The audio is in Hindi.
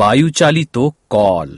वायुचालित तो कॉल।